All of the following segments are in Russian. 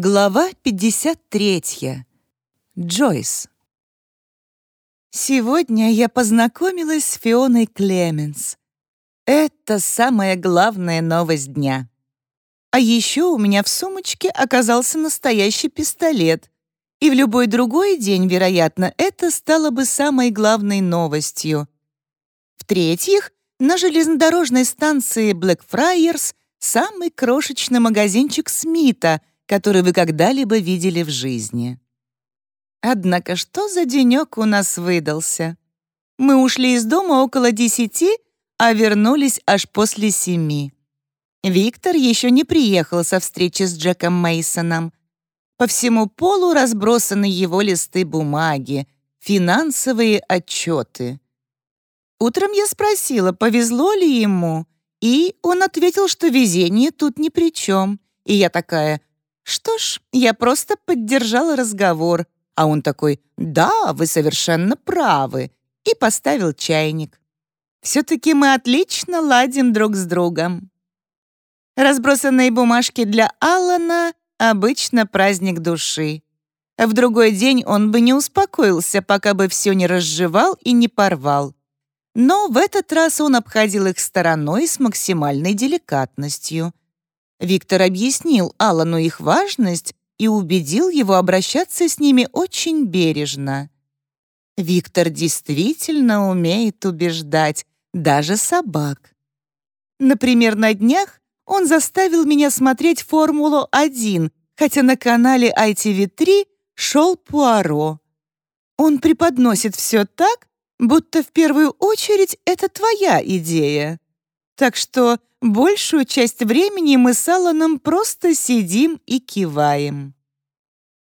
Глава 53. Джойс. Сегодня я познакомилась с Фионой Клеменс. Это самая главная новость дня. А еще у меня в сумочке оказался настоящий пистолет. И в любой другой день, вероятно, это стало бы самой главной новостью. В-третьих, на железнодорожной станции Blackfriars самый крошечный магазинчик Смита — который вы когда-либо видели в жизни. Однако что за денек у нас выдался? Мы ушли из дома около десяти, а вернулись аж после семи. Виктор еще не приехал со встречи с Джеком Мейсоном. По всему полу разбросаны его листы бумаги, финансовые отчеты. Утром я спросила, повезло ли ему, и он ответил, что везение тут ни при чем. И я такая, что ж, я просто поддержала разговор, а он такой «Да, вы совершенно правы» и поставил чайник. Все-таки мы отлично ладим друг с другом. Разбросанные бумажки для Аллана — обычно праздник души. В другой день он бы не успокоился, пока бы все не разжевал и не порвал. Но в этот раз он обходил их стороной с максимальной деликатностью — Виктор объяснил Алану их важность и убедил его обращаться с ними очень бережно. Виктор действительно умеет убеждать даже собак. Например, на днях он заставил меня смотреть «Формулу-1», хотя на канале ITV3 шел Пуаро. Он преподносит все так, будто в первую очередь это твоя идея. Так что большую часть времени мы с Алланом просто сидим и киваем.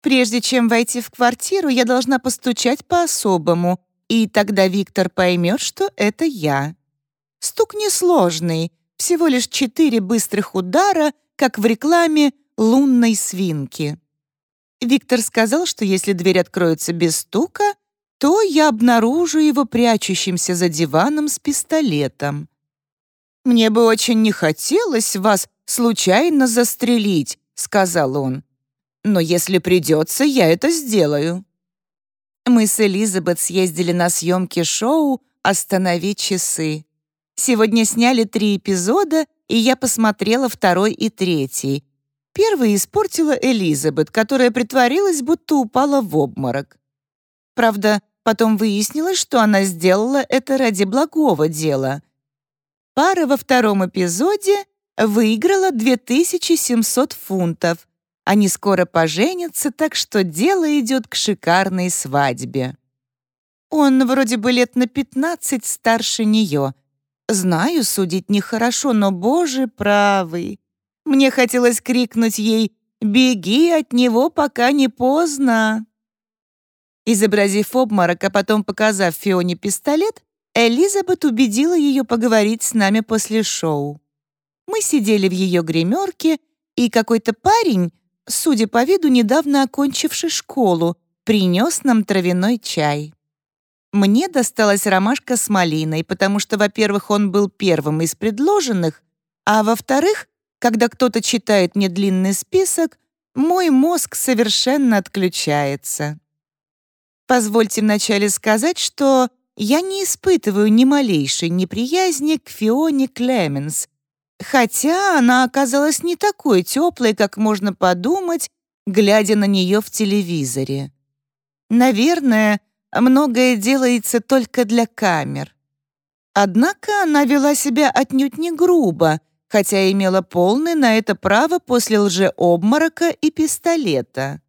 Прежде чем войти в квартиру, я должна постучать по-особому, и тогда Виктор поймет, что это я. Стук несложный, всего лишь четыре быстрых удара, как в рекламе лунной свинки. Виктор сказал, что если дверь откроется без стука, то я обнаружу его прячущимся за диваном с пистолетом. «Мне бы очень не хотелось вас случайно застрелить», — сказал он. «Но если придется, я это сделаю». Мы с Элизабет съездили на съемки шоу «Останови часы». Сегодня сняли три эпизода, и я посмотрела второй и третий. Первый испортила Элизабет, которая притворилась, будто упала в обморок. Правда, потом выяснилось, что она сделала это ради благого дела — Пара во втором эпизоде выиграла 2700 фунтов. Они скоро поженятся, так что дело идет к шикарной свадьбе. Он вроде бы лет на 15 старше нее. Знаю, судить нехорошо, но, боже правый. Мне хотелось крикнуть ей «Беги от него, пока не поздно!» Изобразив обморок, а потом показав Фионе пистолет, Элизабет убедила ее поговорить с нами после шоу. Мы сидели в ее гримерке, и какой-то парень, судя по виду, недавно окончивший школу, принес нам травяной чай. Мне досталась ромашка с малиной, потому что, во-первых, он был первым из предложенных, а во-вторых, когда кто-то читает мне длинный список, мой мозг совершенно отключается. Позвольте вначале сказать, что я не испытываю ни малейшей неприязни к Фионе Клеменс, хотя она оказалась не такой теплой, как можно подумать, глядя на нее в телевизоре. Наверное, многое делается только для камер. Однако она вела себя отнюдь не грубо, хотя имела полное на это право после лжеобморока и пистолета.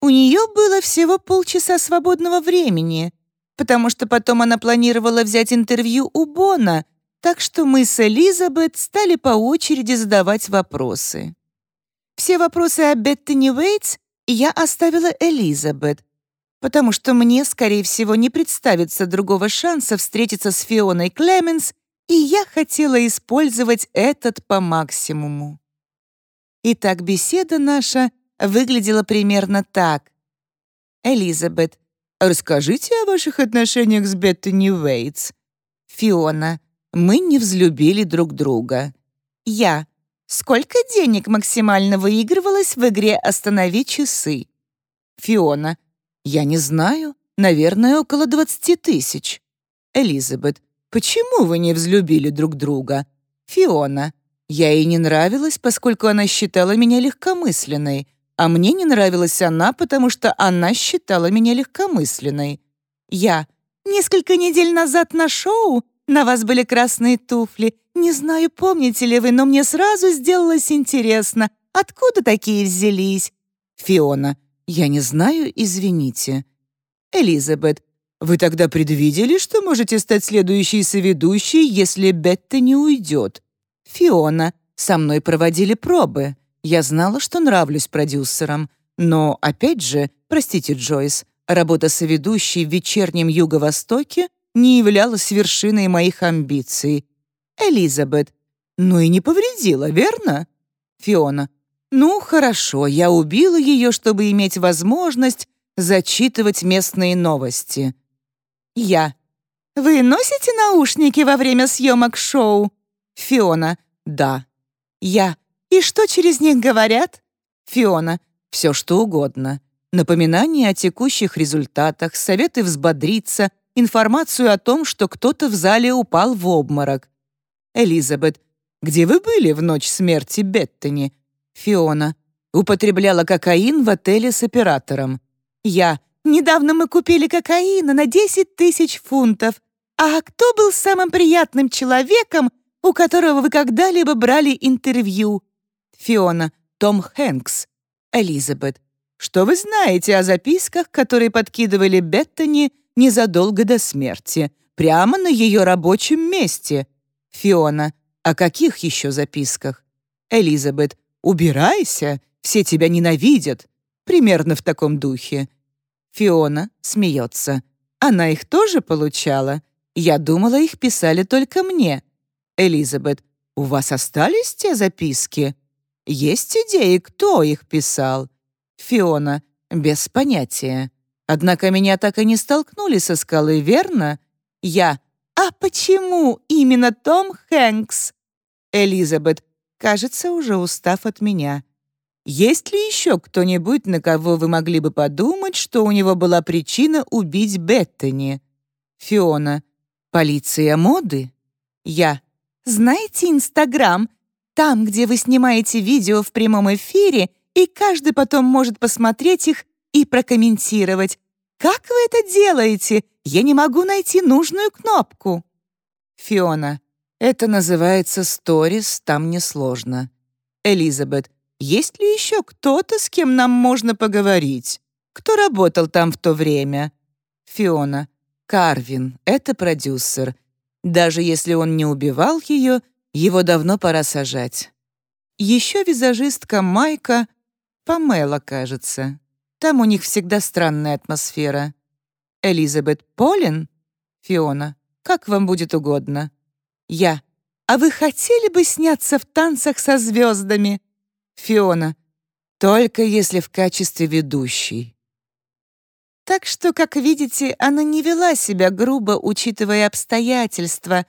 У нее было всего полчаса свободного времени — потому что потом она планировала взять интервью у Бона, так что мы с Элизабет стали по очереди задавать вопросы. Все вопросы о Беттани Уэйтс я оставила Элизабет, потому что мне, скорее всего, не представится другого шанса встретиться с Фионой Клеменс, и я хотела использовать этот по максимуму. Итак, беседа наша выглядела примерно так. Элизабет, Расскажите о ваших отношениях с Беттани Уэйтс. Фиона. Мы не взлюбили друг друга. Я. Сколько денег максимально выигрывалось в игре «Останови часы»? Фиона. Я не знаю. Наверное, около 20 тысяч. Элизабет. Почему вы не взлюбили друг друга? Фиона. Я ей не нравилась, поскольку она считала меня легкомысленной, а мне не нравилась она, потому что она считала меня легкомысленной. Я. Несколько недель назад на шоу на вас были красные туфли. Не знаю, помните ли вы, но мне сразу сделалось интересно, откуда такие взялись? Фиона. Я не знаю, извините. Элизабет. Вы тогда предвидели, что можете стать следующей соведущей, если Бетта не уйдет? Фиона. Со мной проводили пробы. Я знала, что нравлюсь продюсерам. Но, опять же, простите, Джойс, работа соведущей в вечернем Юго-Востоке не являлась вершиной моих амбиций. Элизабет. Ну и не повредила, верно? Фиона. Ну, хорошо, я убила ее, чтобы иметь возможность зачитывать местные новости. Я. Вы носите наушники во время съемок шоу? Фиона. Да. Я. И что через них говорят? Фиона. Все что угодно. Напоминания о текущих результатах, советы взбодриться, информацию о том, что кто-то в зале упал в обморок. Элизабет. Где вы были в ночь смерти Беттани? Фиона. Употребляла кокаин в отеле с оператором. Я. Недавно мы купили кокаина на 10 тысяч фунтов. А кто был самым приятным человеком, у которого вы когда-либо брали интервью? Фиона. Том Хэнкс. Элизабет. Что вы знаете о записках, которые подкидывали Беттани незадолго до смерти, прямо на ее рабочем месте? Фиона. О каких еще записках? Элизабет. «Убирайся, все тебя ненавидят». Примерно в таком духе. Фиона смеется. Она их тоже получала? Я думала, их писали только мне. Элизабет, у вас остались те записки? Есть идеи, кто их писал? Фиона, без понятия. Однако меня так и не столкнули со скалы, верно? Я, а почему именно Том Хэнкс? Элизабет, кажется, уже устав от меня. Есть ли еще кто-нибудь, на кого вы могли бы подумать, что у него была причина убить Беттани? Фиона. Полиция моды? Я. Знаете Инстаграм? Там, где вы снимаете видео в прямом эфире, и каждый потом может посмотреть их и прокомментировать. Как вы это делаете? Я не могу найти нужную кнопку. Фиона. Это называется сторис, там несложно. Элизабет. Есть ли еще кто-то, с кем нам можно поговорить? Кто работал там в то время? Фиона. Карвин. Это продюсер. Даже если он не убивал ее, его давно пора сажать. Еще визажистка Майка, Памела, кажется. Там у них всегда странная атмосфера. Элизабет Полин? Фиона. Как вам будет угодно. Я. А вы хотели бы сняться в танцах со звездами? Фиона. Только если в качестве ведущей. Так что, как видите, она не вела себя грубо, учитывая обстоятельства,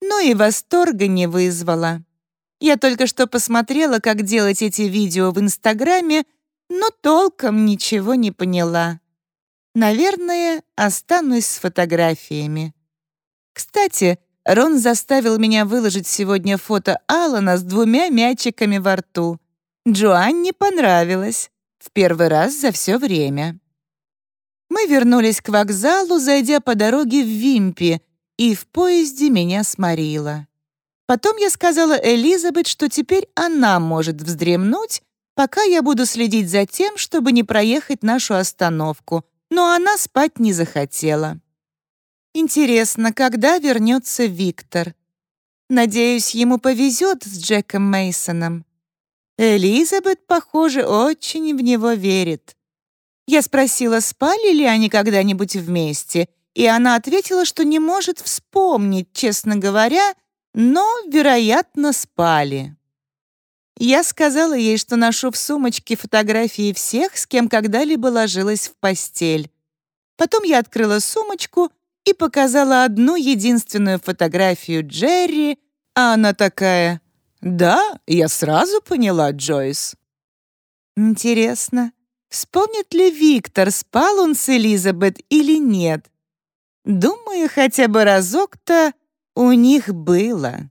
но и восторга не вызвала. Я только что посмотрела, как делать эти видео в Инстаграме, но толком ничего не поняла. Наверное, останусь с фотографиями. Кстати, Рон заставил меня выложить сегодня фото Алана с двумя мячиками во рту. Джоанне понравилось. В первый раз за все время. Мы вернулись к вокзалу, зайдя по дороге в Вимпи, и в поезде меня сморило. Потом я сказала Элизабет, что теперь она может вздремнуть, пока я буду следить за тем, чтобы не проехать нашу остановку, но она спать не захотела. Интересно, когда вернется Виктор? Надеюсь, ему повезет с Джеком Мейсоном. Элизабет, похоже, очень в него верит. Я спросила, спали ли они когда-нибудь вместе, и она ответила, что не может вспомнить, честно говоря, но, вероятно, спали. Я сказала ей, что ношу в сумочке фотографии всех, с кем когда-либо ложилась в постель. Потом я открыла сумочку и показала одну единственную фотографию Джерри, а она такая «Да, я сразу поняла, Джойс». «Интересно, вспомнит ли Виктор, спал он с Элизабет или нет? Думаю, хотя бы разок-то у них было».